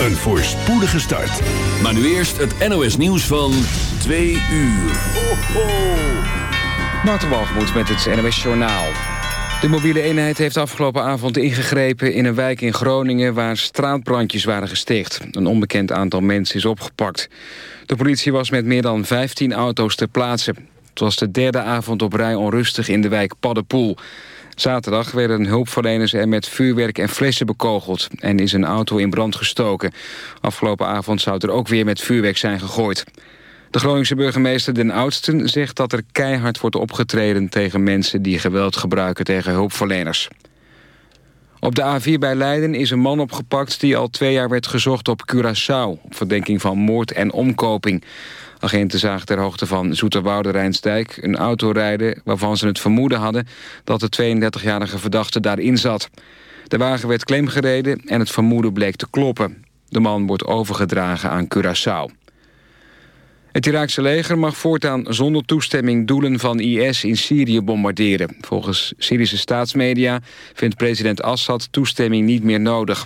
Een voorspoedige start. Maar nu eerst het NOS nieuws van 2 uur. Ho, ho. Walgemoed met het NOS Journaal. De mobiele eenheid heeft afgelopen avond ingegrepen in een wijk in Groningen... waar straatbrandjes waren gesticht. Een onbekend aantal mensen is opgepakt. De politie was met meer dan 15 auto's ter plaatse. Het was de derde avond op rij onrustig in de wijk Paddenpoel. Zaterdag werden hulpverleners er met vuurwerk en flessen bekogeld... en is een auto in brand gestoken. Afgelopen avond zou er ook weer met vuurwerk zijn gegooid. De Groningse burgemeester Den Oudsten zegt dat er keihard wordt opgetreden... tegen mensen die geweld gebruiken tegen hulpverleners. Op de A4 bij Leiden is een man opgepakt die al twee jaar werd gezocht op Curaçao... op verdenking van moord en omkoping. Agenten zagen ter hoogte van Zoeterwoude Rijnsdijk een auto rijden... waarvan ze het vermoeden hadden dat de 32-jarige verdachte daarin zat. De wagen werd klemgereden en het vermoeden bleek te kloppen. De man wordt overgedragen aan Curaçao. Het Iraakse leger mag voortaan zonder toestemming doelen van IS in Syrië bombarderen. Volgens Syrische staatsmedia vindt president Assad toestemming niet meer nodig.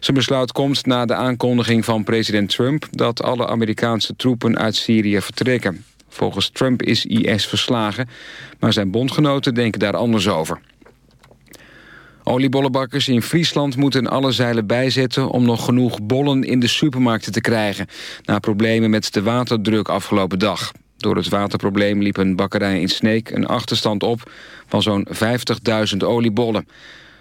Zijn besluit komt na de aankondiging van president Trump... dat alle Amerikaanse troepen uit Syrië vertrekken. Volgens Trump is IS verslagen, maar zijn bondgenoten denken daar anders over. Oliebollenbakkers in Friesland moeten alle zeilen bijzetten... om nog genoeg bollen in de supermarkten te krijgen... na problemen met de waterdruk afgelopen dag. Door het waterprobleem liep een bakkerij in Sneek een achterstand op... van zo'n 50.000 oliebollen.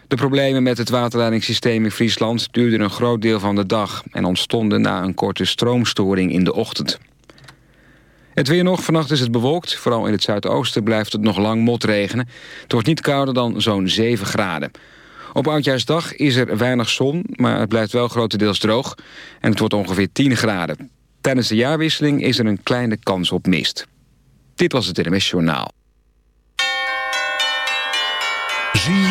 De problemen met het waterleidingssysteem in Friesland duurden een groot deel van de dag... en ontstonden na een korte stroomstoring in de ochtend. Het weer nog, vannacht is het bewolkt. Vooral in het zuidoosten blijft het nog lang motregenen. Het wordt niet kouder dan zo'n 7 graden. Op Oudjaarsdag is er weinig zon, maar het blijft wel grotendeels droog. En het wordt ongeveer 10 graden. Tijdens de jaarwisseling is er een kleine kans op mist. Dit was het NMS Journaal.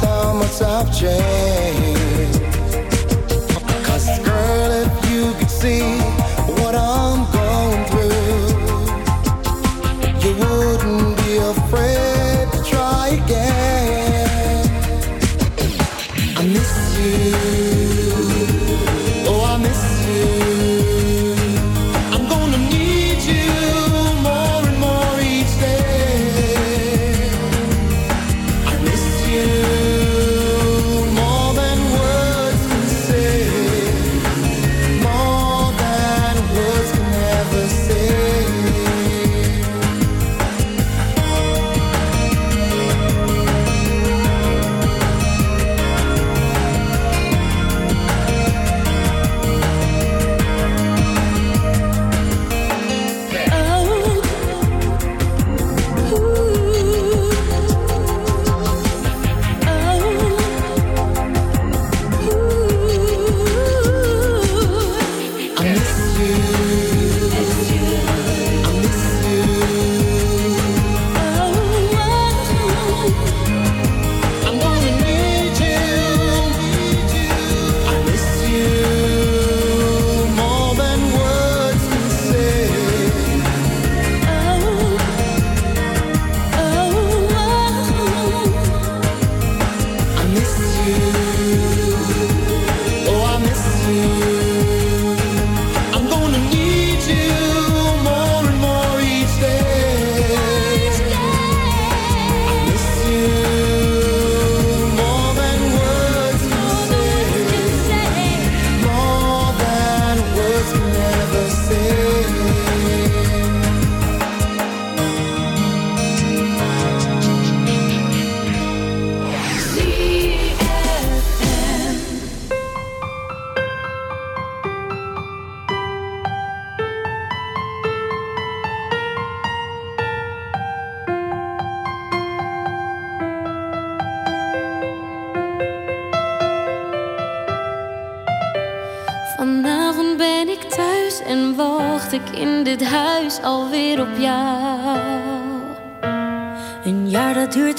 down my top chain Cause girl, if you could see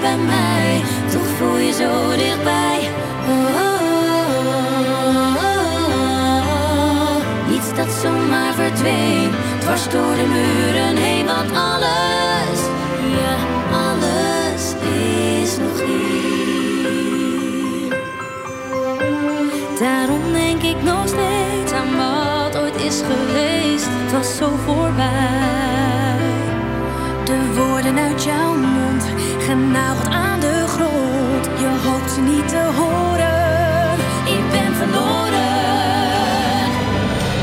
bij mij, toch voel je zo dichtbij. Oh, oh, oh, Iets dat zomaar verdween, dwars door de muren heen, wat alles, ja, alles is nog hier. Daarom denk ik nog steeds aan wat ooit is geweest, het was zo voorbij uit jouw mond, genageld aan de grond. Je hoopt ze niet te horen, ik ben verloren.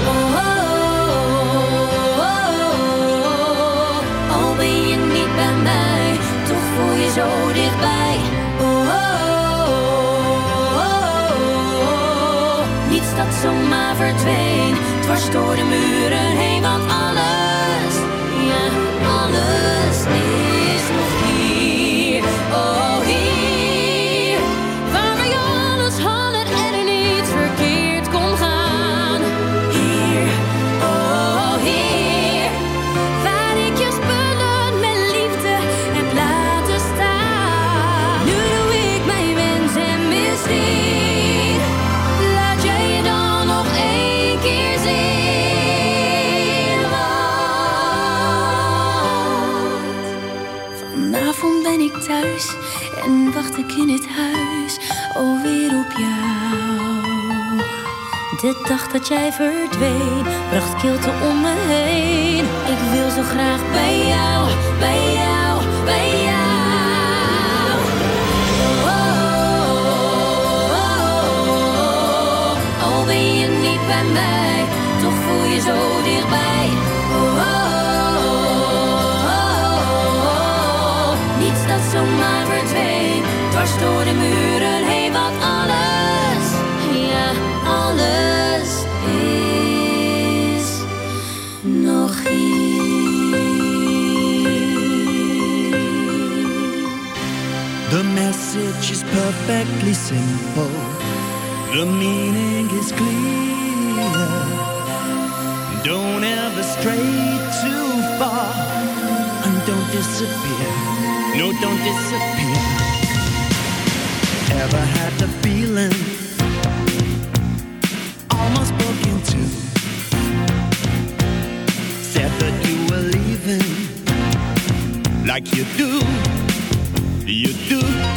Oh, oh, oh, Al ben je niet zo dichtbij. Oh, oh, oh, oh, oh, oh. Niets dat zomaar verdween, dwars door de muren heen, want alles. In het huis alweer op jou. De dag dat jij verdween, bracht kilte om me heen. Ik wil zo graag bij jou, bij jou, bij jou. Oh, oh, oh, Al ben je niet bij mij, toch voel je zo dichtbij. Oh, oh, oh, Niets dat zomaar verdween, dwars door de muren heen, want alles, ja, alles is nog hier. The message is perfectly simple. The meaning is clear. Don't ever stray too far. And don't disappear. No, don't disappear. Ever had the feeling? Almost broke into. Said that you were leaving. Like you do. You do.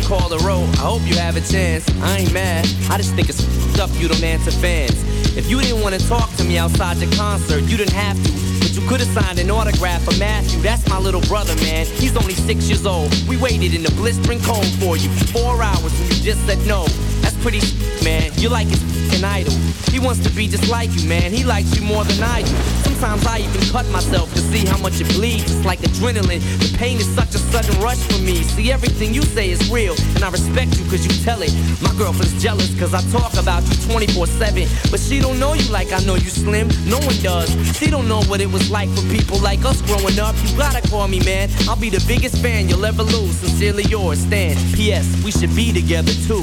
Row. I hope you have a chance. I ain't mad. I just think it's up you don't answer fans. If you didn't want to talk to me outside your concert, you didn't have to. You could have signed an autograph for Matthew. That's my little brother, man. He's only six years old. We waited in the blistering cold for you four hours and you just said no. That's pretty man. You're like his f***ing idol. He wants to be just like you, man. He likes you more than I do. Sometimes I even cut myself to see how much it bleeds. It's like adrenaline. The pain is such a sudden rush for me. See, everything you say is real, and I respect you cause you tell it. My girlfriend's jealous cause I talk about you 24-7. But she don't know you like I know you slim. No one does. She don't know what it was like for people like us growing up. You gotta call me, man. I'll be the biggest fan you'll ever lose. Sincerely yours, Stan. P.S. We should be together too.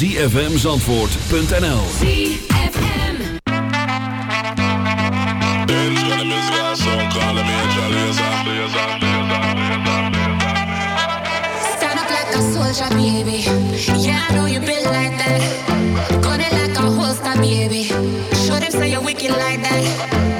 zfmzandvoort.nl you like that. Like that.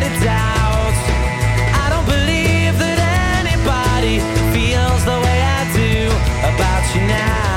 about you now.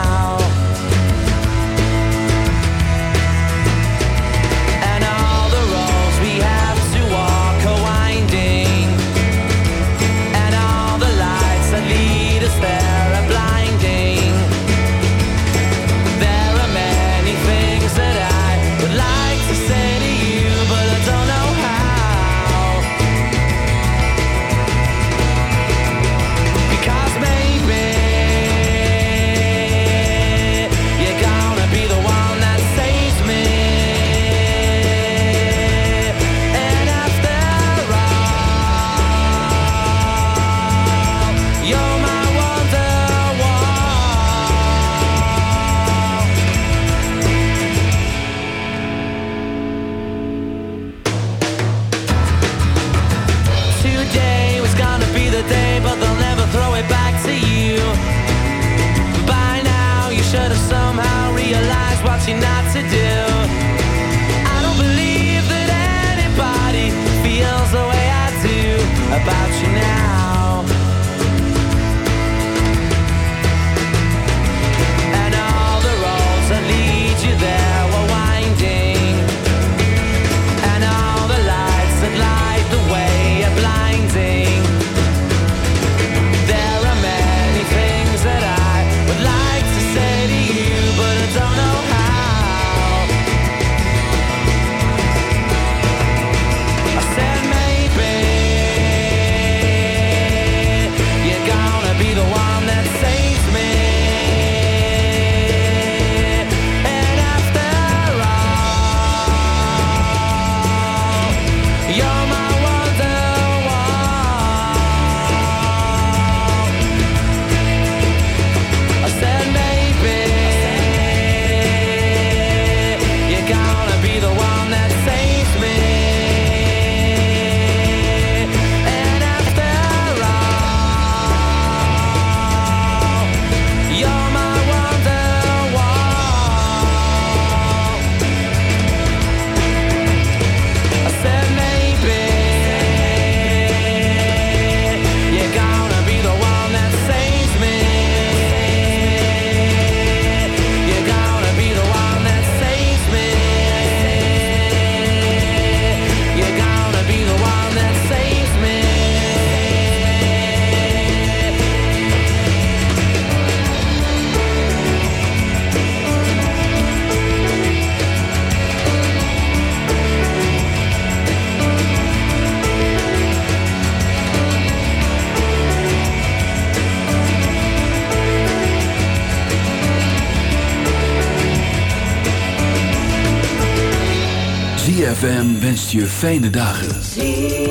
Je fijne dagen.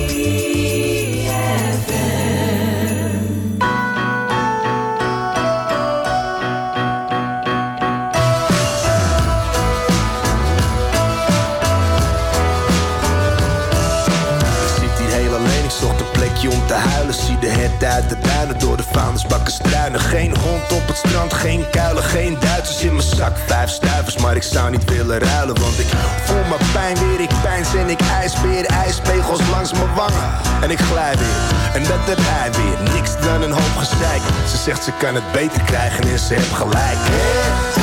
En ik glij weer. En dat heb hij weer, niks dan een hoop gezeik. Ze zegt ze kan het beter krijgen en ze heeft gelijk.